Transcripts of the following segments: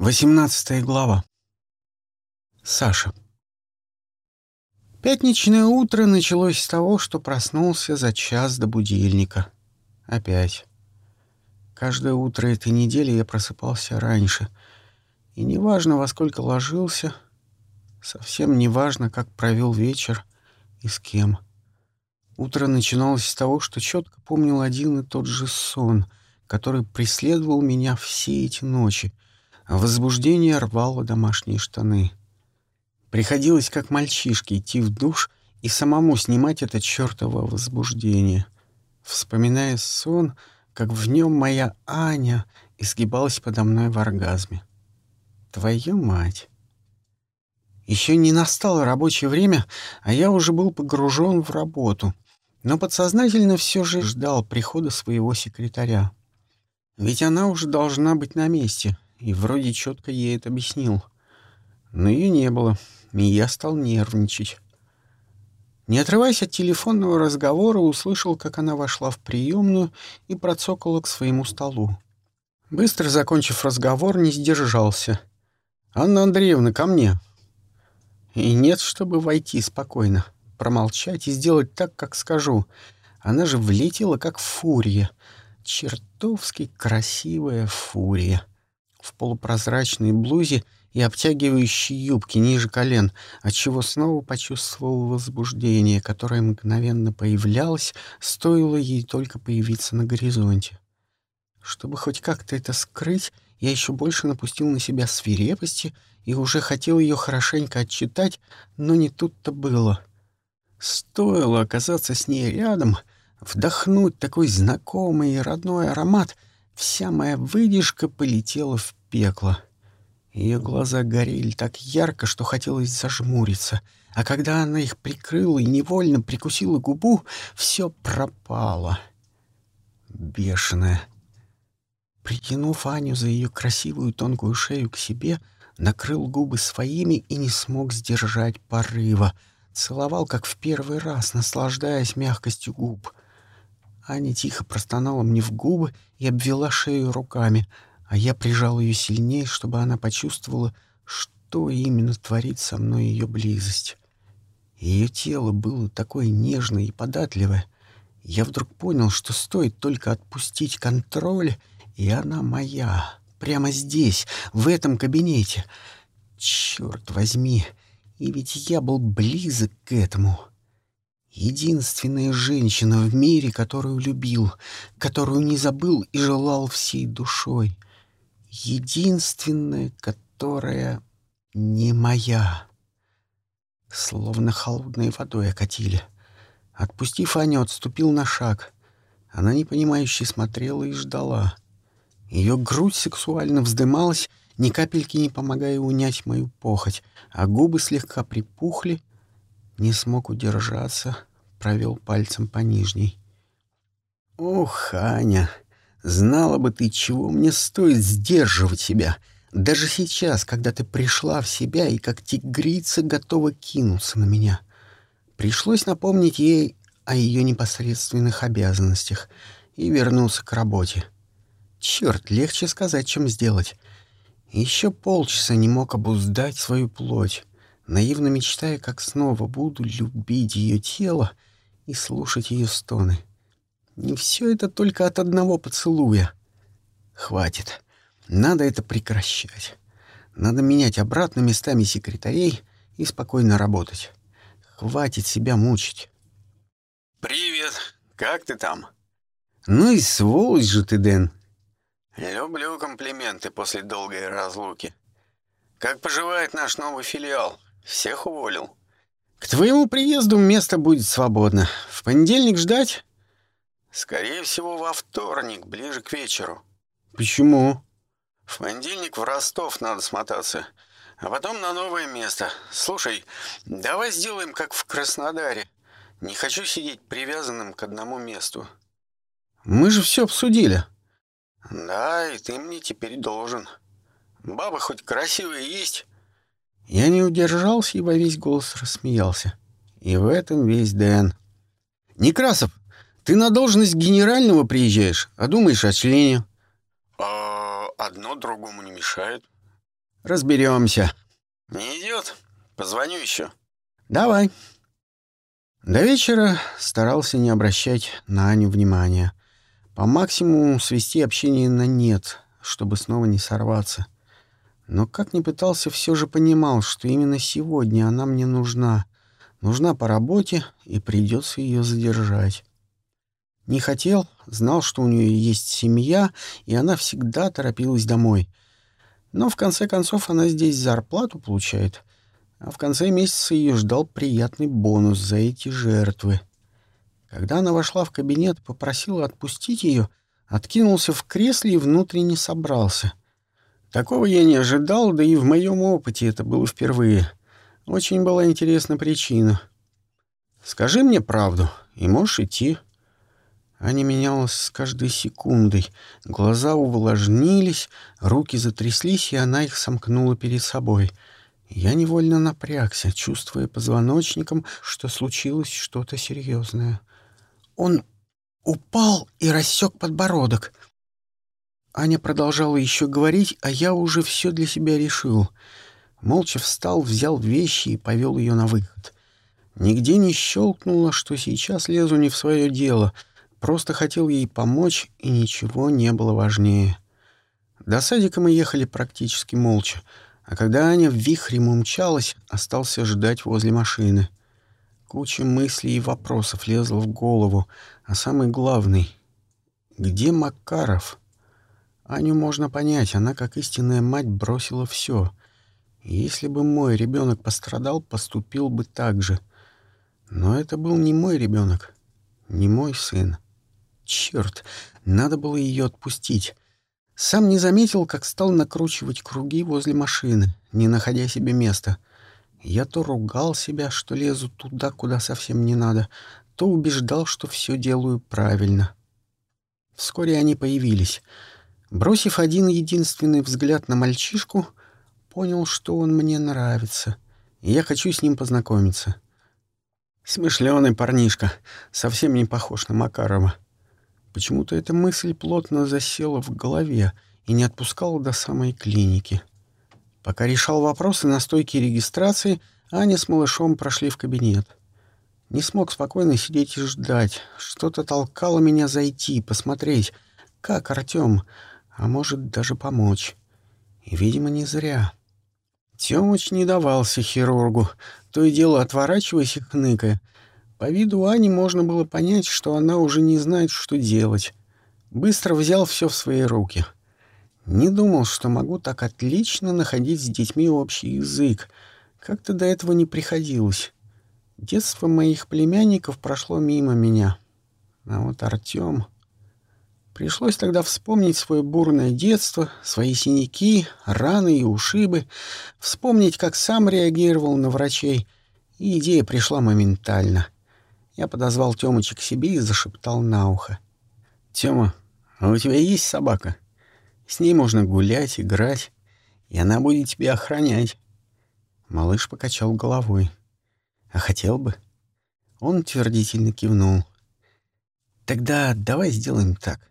18 глава. Саша. Пятничное утро началось с того, что проснулся за час до будильника. Опять. Каждое утро этой недели я просыпался раньше. И неважно, во сколько ложился, совсем неважно, как провел вечер и с кем. Утро начиналось с того, что четко помнил один и тот же сон, который преследовал меня все эти ночи — Возбуждение рвало домашние штаны. Приходилось, как мальчишке, идти в душ и самому снимать это чертово возбуждение. Вспоминая сон, как в нем моя Аня изгибалась подо мной в оргазме. Твою мать! Еще не настало рабочее время, а я уже был погружен в работу, но подсознательно все же ждал прихода своего секретаря. Ведь она уже должна быть на месте, и вроде четко ей это объяснил. Но ее не было, и я стал нервничать. Не отрываясь от телефонного разговора, услышал, как она вошла в приемную и процокала к своему столу. Быстро закончив разговор, не сдержался. «Анна Андреевна, ко мне!» И нет, чтобы войти спокойно, промолчать и сделать так, как скажу. Она же влетела, как фурия. Чертовски красивая фурия в полупрозрачной блузе и обтягивающей юбке ниже колен, отчего снова почувствовал возбуждение, которое мгновенно появлялось, стоило ей только появиться на горизонте. Чтобы хоть как-то это скрыть, я еще больше напустил на себя свирепости и уже хотел ее хорошенько отчитать, но не тут-то было. Стоило оказаться с ней рядом, вдохнуть такой знакомый и родной аромат — Вся моя выдержка полетела в пекло. Ее глаза горели так ярко, что хотелось зажмуриться, а когда она их прикрыла и невольно прикусила губу, все пропало. Бешеная. Притянув Аню за ее красивую тонкую шею к себе, накрыл губы своими и не смог сдержать порыва. Целовал, как в первый раз, наслаждаясь мягкостью губ — Аня тихо простонала мне в губы и обвела шею руками, а я прижал ее сильнее, чтобы она почувствовала, что именно творит со мной ее близость. Ее тело было такое нежное и податливое. Я вдруг понял, что стоит только отпустить контроль, и она моя, прямо здесь, в этом кабинете. Черт возьми, и ведь я был близок к этому. Единственная женщина в мире, которую любил, которую не забыл и желал всей душой. Единственная, которая не моя. Словно холодной водой окатили. Отпустив Аню, отступил на шаг. Она непонимающе смотрела и ждала. Ее грудь сексуально вздымалась, ни капельки не помогая унять мою похоть, а губы слегка припухли — не смог удержаться, провел пальцем по нижней. «Ох, Аня, знала бы ты, чего мне стоит сдерживать себя, даже сейчас, когда ты пришла в себя и как тигрица готова кинуться на меня». Пришлось напомнить ей о ее непосредственных обязанностях и вернуться к работе. Черт, легче сказать, чем сделать. Еще полчаса не мог обуздать свою плоть наивно мечтая, как снова буду любить ее тело и слушать ее стоны. Не все это только от одного поцелуя. Хватит. Надо это прекращать. Надо менять обратно местами секретарей и спокойно работать. Хватит себя мучить. «Привет! Как ты там?» «Ну и сволочь же ты, Дэн!» «Люблю комплименты после долгой разлуки. Как поживает наш новый филиал?» Всех уволил. К твоему приезду место будет свободно. В понедельник ждать? Скорее всего, во вторник, ближе к вечеру. Почему? В понедельник в Ростов надо смотаться, а потом на новое место. Слушай, давай сделаем как в Краснодаре. Не хочу сидеть привязанным к одному месту. Мы же все обсудили. Да, и ты мне теперь должен. Баба хоть красивая есть, я не удержался и во весь голос рассмеялся. И в этом весь Дэн. «Некрасов, ты на должность генерального приезжаешь, а думаешь о члене?» «А одно другому не мешает. Разберемся. Не идет? Позвоню еще. Давай. До вечера старался не обращать на Аню внимания. По максимуму свести общение на нет, чтобы снова не сорваться. Но как ни пытался, все же понимал, что именно сегодня она мне нужна. Нужна по работе, и придется ее задержать. Не хотел, знал, что у нее есть семья, и она всегда торопилась домой. Но в конце концов она здесь зарплату получает, а в конце месяца ее ждал приятный бонус за эти жертвы. Когда она вошла в кабинет, попросила отпустить ее, откинулся в кресле и внутренне собрался. Такого я не ожидал, да и в моем опыте это было впервые. Очень была интересна причина. «Скажи мне правду, и можешь идти». Аня менялась с каждой секундой. Глаза увлажнились, руки затряслись, и она их сомкнула перед собой. Я невольно напрягся, чувствуя позвоночником, что случилось что-то серьезное. Он упал и рассек подбородок. Аня продолжала еще говорить, а я уже все для себя решил. Молча встал, взял вещи и повел ее на выход. Нигде не щелкнуло, что сейчас лезу не в свое дело — Просто хотел ей помочь, и ничего не было важнее. До садика мы ехали практически молча, а когда Аня в вихрем умчалась, остался ждать возле машины. Куча мыслей и вопросов лезла в голову, а самый главный — где Макаров? Аню можно понять, она, как истинная мать, бросила все. Если бы мой ребенок пострадал, поступил бы так же. Но это был не мой ребенок, не мой сын. Черт, надо было ее отпустить. Сам не заметил, как стал накручивать круги возле машины, не находя себе места. Я то ругал себя, что лезу туда, куда совсем не надо, то убеждал, что все делаю правильно. Вскоре они появились. Бросив один единственный взгляд на мальчишку, понял, что он мне нравится, и я хочу с ним познакомиться. Смышленый парнишка, совсем не похож на Макарова. Почему-то эта мысль плотно засела в голове и не отпускала до самой клиники. Пока решал вопросы на стойке регистрации, Аня с малышом прошли в кабинет. Не смог спокойно сидеть и ждать. Что-то толкало меня зайти, посмотреть, как Артём, а может даже помочь. И, видимо, не зря. Тёмыч не давался хирургу, то и дело отворачиваясь и хныкая — по виду Ани можно было понять, что она уже не знает, что делать. Быстро взял все в свои руки. Не думал, что могу так отлично находить с детьми общий язык. Как-то до этого не приходилось. Детство моих племянников прошло мимо меня. А вот Артём... Пришлось тогда вспомнить свое бурное детство, свои синяки, раны и ушибы, вспомнить, как сам реагировал на врачей, и идея пришла моментально. Я подозвал Тёмыча к себе и зашептал на ухо. «Тёма, а у тебя есть собака? С ней можно гулять, играть, и она будет тебя охранять». Малыш покачал головой. «А хотел бы?» Он утвердительно кивнул. «Тогда давай сделаем так.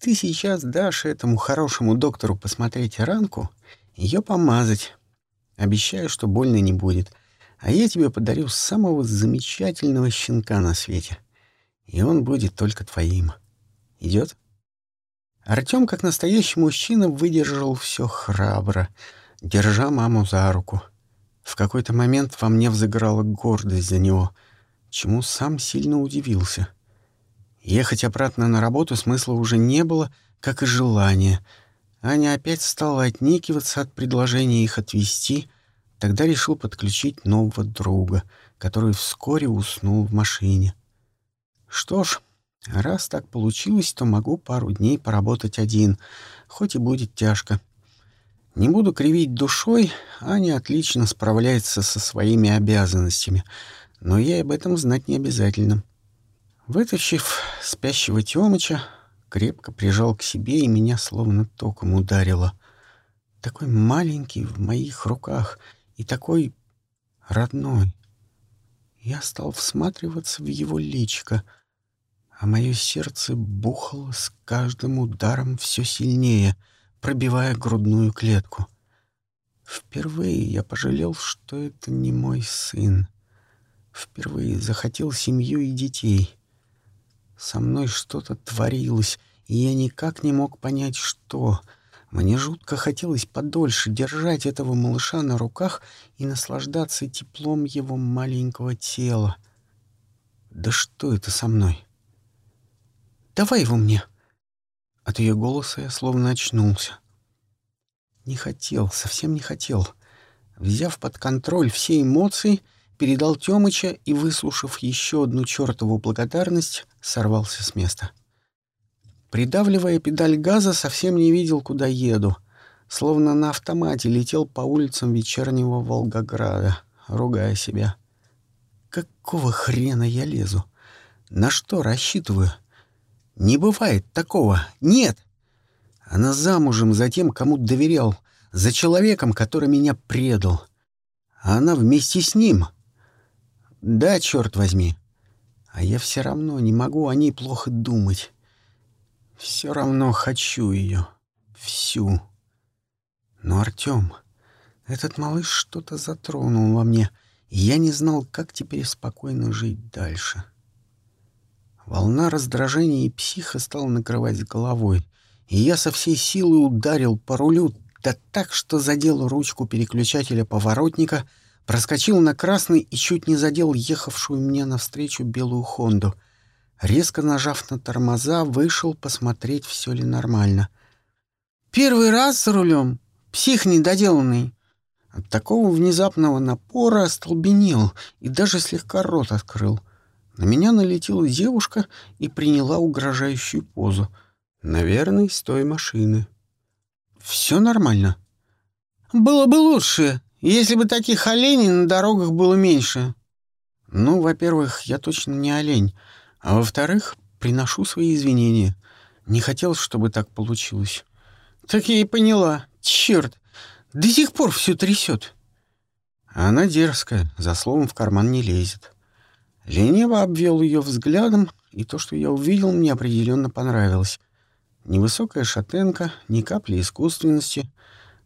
Ты сейчас дашь этому хорошему доктору посмотреть ранку, ее помазать. Обещаю, что больно не будет а я тебе подарю самого замечательного щенка на свете. И он будет только твоим. Идет? Артем, как настоящий мужчина, выдержал все храбро, держа маму за руку. В какой-то момент во мне взыграла гордость за него, чему сам сильно удивился. Ехать обратно на работу смысла уже не было, как и желания. Аня опять стала отнекиваться от предложения их отвезти — Тогда решил подключить нового друга, который вскоре уснул в машине. Что ж, раз так получилось, то могу пару дней поработать один, хоть и будет тяжко. Не буду кривить душой, Аня отлично справляется со своими обязанностями, но ей об этом знать не обязательно. Вытащив спящего Тёмыча, крепко прижал к себе и меня словно током ударило. Такой маленький в моих руках — и такой родной. Я стал всматриваться в его личико, а мое сердце бухало с каждым ударом все сильнее, пробивая грудную клетку. Впервые я пожалел, что это не мой сын. Впервые захотел семью и детей. Со мной что-то творилось, и я никак не мог понять, что. Мне жутко хотелось подольше держать этого малыша на руках и наслаждаться теплом его маленького тела. Да что это со мной? «Давай его мне!» От ее голоса я словно очнулся. Не хотел, совсем не хотел. Взяв под контроль все эмоции, передал Тёмыча и, выслушав еще одну чертову благодарность, сорвался с места. Придавливая педаль газа, совсем не видел, куда еду. Словно на автомате летел по улицам вечернего Волгограда, ругая себя. Какого хрена я лезу? На что рассчитываю? Не бывает такого. Нет. Она замужем за тем, кому доверял, за человеком, который меня предал. А она вместе с ним. Да, черт возьми. А я все равно не могу о ней плохо думать. Все равно хочу ее. Всю. Но, Артем, этот малыш что-то затронул во мне, и я не знал, как теперь спокойно жить дальше. Волна раздражения и психа стала накрывать головой и я со всей силы ударил по рулю, да так, что задел ручку переключателя поворотника, проскочил на красный и чуть не задел ехавшую мне навстречу белую «Хонду». Резко нажав на тормоза, вышел посмотреть, все ли нормально. «Первый раз за рулем? Псих недоделанный!» От такого внезапного напора остолбенел и даже слегка рот открыл. На меня налетела девушка и приняла угрожающую позу — Наверное, с той машины. Все нормально. Было бы лучше, если бы таких оленей на дорогах было меньше. Ну, во-первых, я точно не олень, а во-вторых, приношу свои извинения. Не хотел, чтобы так получилось. Так я и поняла. Черт, до сих пор все трясет. Она дерзкая, за словом в карман не лезет. Лениво обвел ее взглядом, и то, что я увидел, мне определенно понравилось. Невысокая шатенка, ни капли искусственности.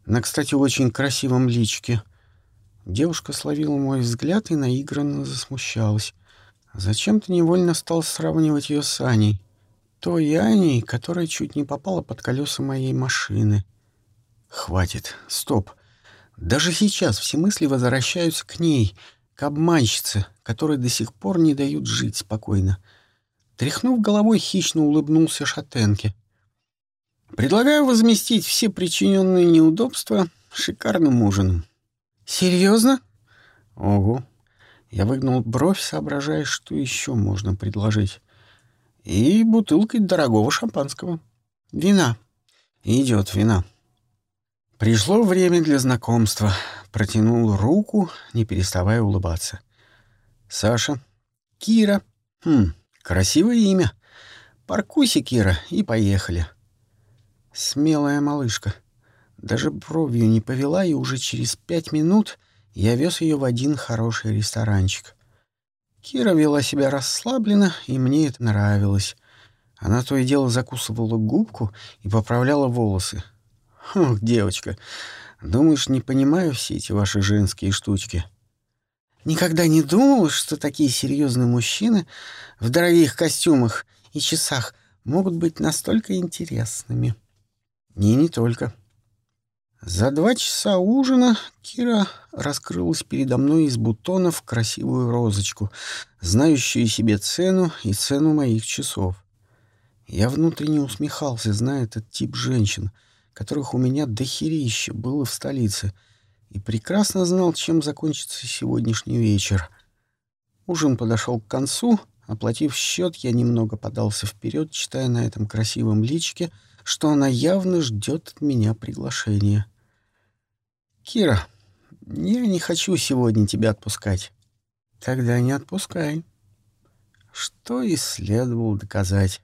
На, кстати, очень красивом личке. Девушка словила мой взгляд и наигранно засмущалась. Зачем-то невольно стал сравнивать ее с Аней. Той Аней, которая чуть не попала под колеса моей машины. Хватит. Стоп. Даже сейчас все мысли возвращаются к ней, к обманщице, которой до сих пор не дают жить спокойно. Тряхнув головой, хищно улыбнулся шатенке — Предлагаю возместить все причиненные неудобства шикарным ужином. Серьезно? Ого. Я выгнул бровь, соображая, что еще можно предложить. И бутылкой дорогого шампанского. Вина. Идет вина. Пришло время для знакомства. Протянул руку, не переставая улыбаться. Саша. Кира. Хм, красивое имя. Паркуйся, Кира, и поехали. Смелая малышка. Даже бровью не повела, и уже через пять минут я вез ее в один хороший ресторанчик. Кира вела себя расслабленно, и мне это нравилось. Она то и дело закусывала губку и поправляла волосы. «Ох, девочка, думаешь, не понимаю все эти ваши женские штучки?» «Никогда не думал, что такие серьезные мужчины в дорогих костюмах и часах могут быть настолько интересными». И не только. За два часа ужина Кира раскрылась передо мной из бутонов красивую розочку, знающую себе цену и цену моих часов. Я внутренне усмехался, зная этот тип женщин, которых у меня дохерища было в столице, и прекрасно знал, чем закончится сегодняшний вечер. Ужин подошел к концу, оплатив счет, я немного подался вперед, читая на этом красивом личике — что она явно ждет от меня приглашения. «Кира, я не хочу сегодня тебя отпускать». «Тогда не отпускай». Что и следовало доказать.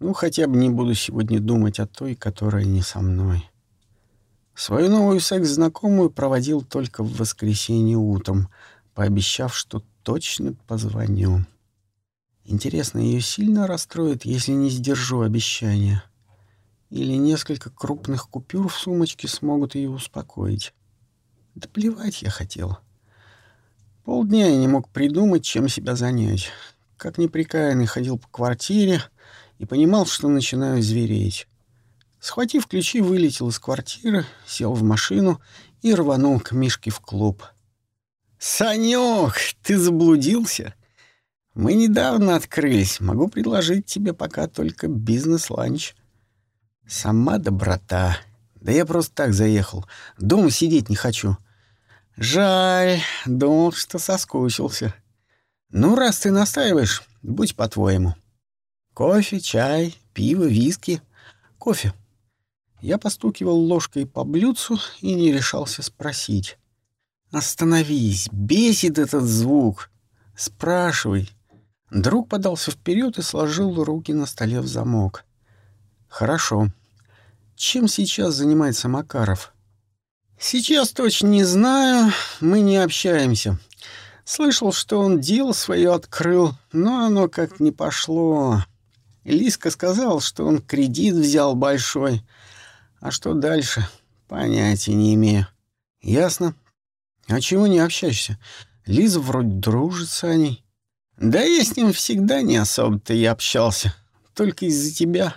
Ну, хотя бы не буду сегодня думать о той, которая не со мной. Свою новую секс-знакомую проводил только в воскресенье утром, пообещав, что точно позвоню. Интересно, ее сильно расстроит, если не сдержу обещания или несколько крупных купюр в сумочке смогут ее успокоить. Да плевать я хотел. Полдня я не мог придумать, чем себя занять. Как неприкаянный ходил по квартире и понимал, что начинаю звереть. Схватив ключи, вылетел из квартиры, сел в машину и рванул к Мишке в клуб. «Санёк, ты заблудился? Мы недавно открылись. Могу предложить тебе пока только бизнес-ланч». «Сама доброта. Да я просто так заехал. Дома сидеть не хочу». «Жаль. Думал, что соскучился. Ну, раз ты настаиваешь, будь по-твоему. Кофе, чай, пиво, виски. Кофе». Я постукивал ложкой по блюдцу и не решался спросить. «Остановись! Бесит этот звук! Спрашивай!» Друг подался вперед и сложил руки на столе в замок. «Хорошо. Чем сейчас занимается Макаров?» «Сейчас точно не знаю. Мы не общаемся. Слышал, что он дело свое открыл, но оно как не пошло. Лиска сказал, что он кредит взял большой. А что дальше? Понятия не имею. Ясно. А чего не общаешься? Лиза вроде дружит с Аней. Да я с ним всегда не особо-то и общался. Только из-за тебя.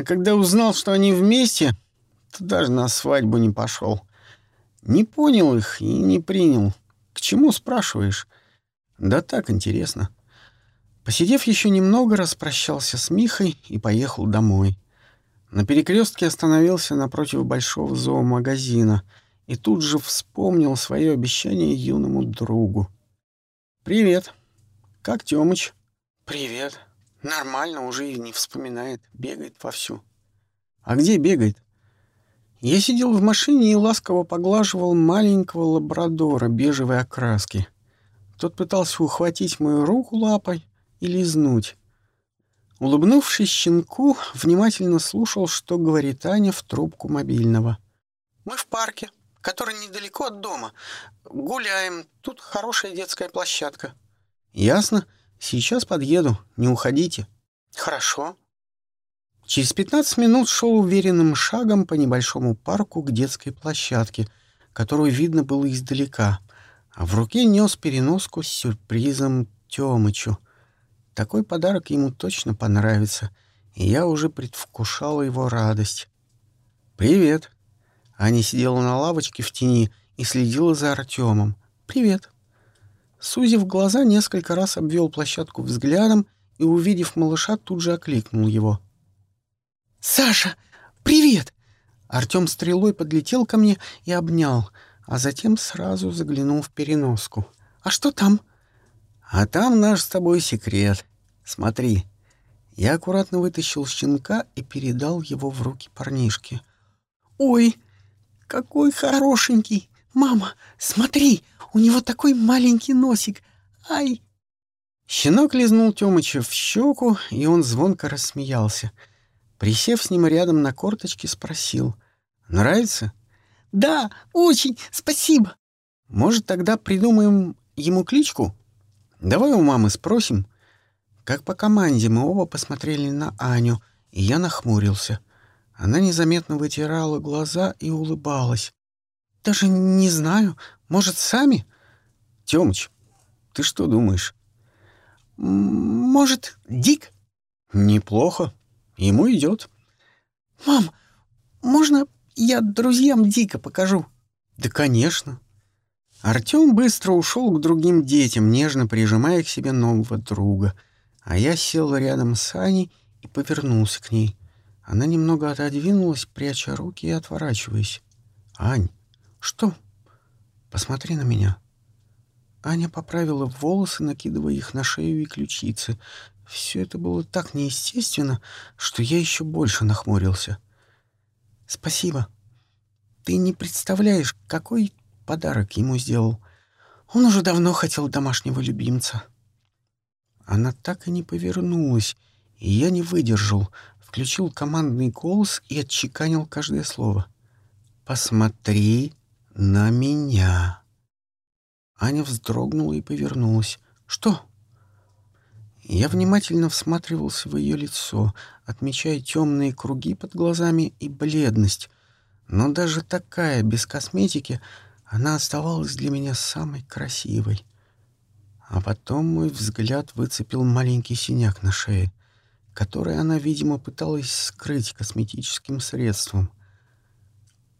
А когда узнал, что они вместе, то даже на свадьбу не пошел. Не понял их и не принял. К чему спрашиваешь? Да так интересно. Посидев еще немного, распрощался с Михой и поехал домой. На перекрестке остановился напротив большого зоомагазина — и тут же вспомнил свое обещание юному другу. «Привет. Как Тёмыч?» «Привет. Нормально, уже и не вспоминает. Бегает вовсю». «А где бегает?» Я сидел в машине и ласково поглаживал маленького лабрадора бежевой окраски. Тот пытался ухватить мою руку лапой и лизнуть. Улыбнувшись щенку, внимательно слушал, что говорит Аня в трубку мобильного. «Мы в парке», который недалеко от дома. Гуляем. Тут хорошая детская площадка». «Ясно. Сейчас подъеду. Не уходите». «Хорошо». Через пятнадцать минут шел уверенным шагом по небольшому парку к детской площадке, которую видно было издалека, а в руке нес переноску с сюрпризом Тёмычу. Такой подарок ему точно понравится, и я уже предвкушал его радость. «Привет!» Аня сидела на лавочке в тени и следила за Артемом. «Привет». Сузив глаза, несколько раз обвел площадку взглядом и, увидев малыша, тут же окликнул его. «Саша, привет!» Артем стрелой подлетел ко мне и обнял, а затем сразу заглянул в переноску. «А что там?» «А там наш с тобой секрет. Смотри». Я аккуратно вытащил щенка и передал его в руки парнишки. «Ой!» Какой хорошенький! Мама, смотри, у него такой маленький носик. Ай!» Щенок лизнул Тёмыча в щеку, и он звонко рассмеялся. Присев с ним рядом на корточке, спросил. «Нравится?» «Да, очень, спасибо!» «Может, тогда придумаем ему кличку? Давай у мамы спросим». Как по команде мы оба посмотрели на Аню, и я нахмурился — она незаметно вытирала глаза и улыбалась. «Даже не знаю. Может, сами?» «Тёмыч, ты что думаешь?» «Может, Дик?» «Неплохо. Ему идет. «Мам, можно я друзьям Дика покажу?» «Да, конечно». Артём быстро ушел к другим детям, нежно прижимая к себе нового друга, а я сел рядом с Аней и повернулся к ней. Она немного отодвинулась, пряча руки и отворачиваясь. «Ань, что? Посмотри на меня». Аня поправила волосы, накидывая их на шею и ключицы. Все это было так неестественно, что я еще больше нахмурился. «Спасибо. Ты не представляешь, какой подарок ему сделал. Он уже давно хотел домашнего любимца». Она так и не повернулась, и я не выдержал, включил командный голос и отчеканил каждое слово. «Посмотри на меня!» Аня вздрогнула и повернулась. «Что?» Я внимательно всматривался в ее лицо, отмечая темные круги под глазами и бледность. Но даже такая, без косметики, Она оставалась для меня самой красивой. А потом мой взгляд выцепил маленький синяк на шее, который она, видимо, пыталась скрыть косметическим средством.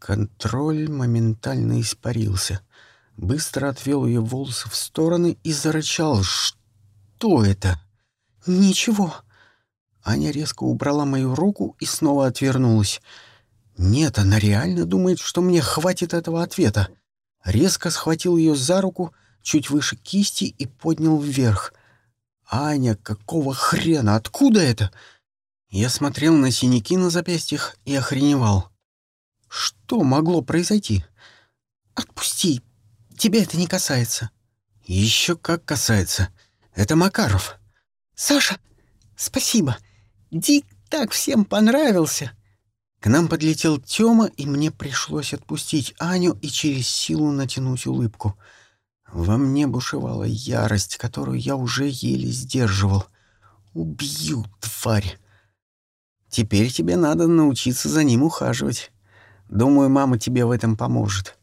Контроль моментально испарился. Быстро отвел ее волосы в стороны и зарычал. «Что это?» «Ничего». Аня резко убрала мою руку и снова отвернулась. «Нет, она реально думает, что мне хватит этого ответа». Резко схватил ее за руку, чуть выше кисти и поднял вверх. «Аня, какого хрена? Откуда это?» Я смотрел на синяки на запястьях и охреневал. Что могло произойти? «Отпусти! Тебя это не касается!» «Еще как касается! Это Макаров!» «Саша, спасибо! Дик так всем понравился!» К нам подлетел Тёма, и мне пришлось отпустить Аню и через силу натянуть улыбку. Во мне бушевала ярость, которую я уже еле сдерживал. «Убью, тварь!» «Теперь тебе надо научиться за ним ухаживать. Думаю, мама тебе в этом поможет».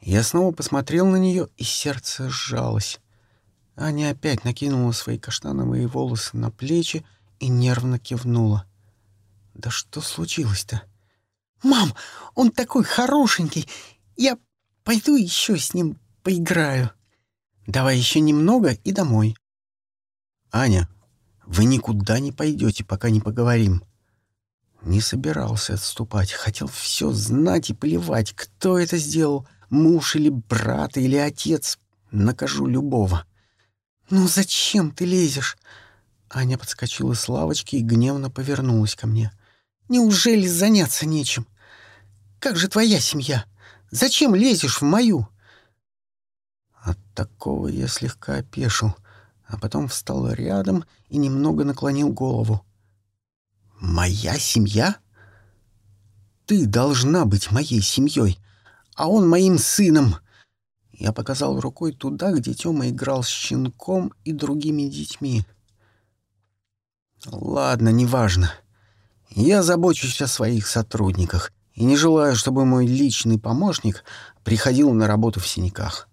Я снова посмотрел на нее, и сердце сжалось. Аня опять накинула свои каштановые волосы на плечи и нервно кивнула. «Да что случилось-то?» «Мам, он такой хорошенький! Я пойду еще с ним поиграю. Давай еще немного и домой». «Аня, вы никуда не пойдете, пока не поговорим». Не собирался отступать, хотел все знать и плевать, кто это сделал, муж или брат или отец. Накажу любого. «Ну зачем ты лезешь?» Аня подскочила с лавочки и гневно повернулась ко мне. «Неужели заняться нечем? Как же твоя семья? Зачем лезешь в мою?» От такого я слегка опешил, а потом встал рядом и немного наклонил голову. «Моя семья? Ты должна быть моей семьей, а он моим сыном!» Я показал рукой туда, где Тёма играл с щенком и другими детьми. «Ладно, неважно. Я забочусь о своих сотрудниках и не желаю, чтобы мой личный помощник приходил на работу в синяках.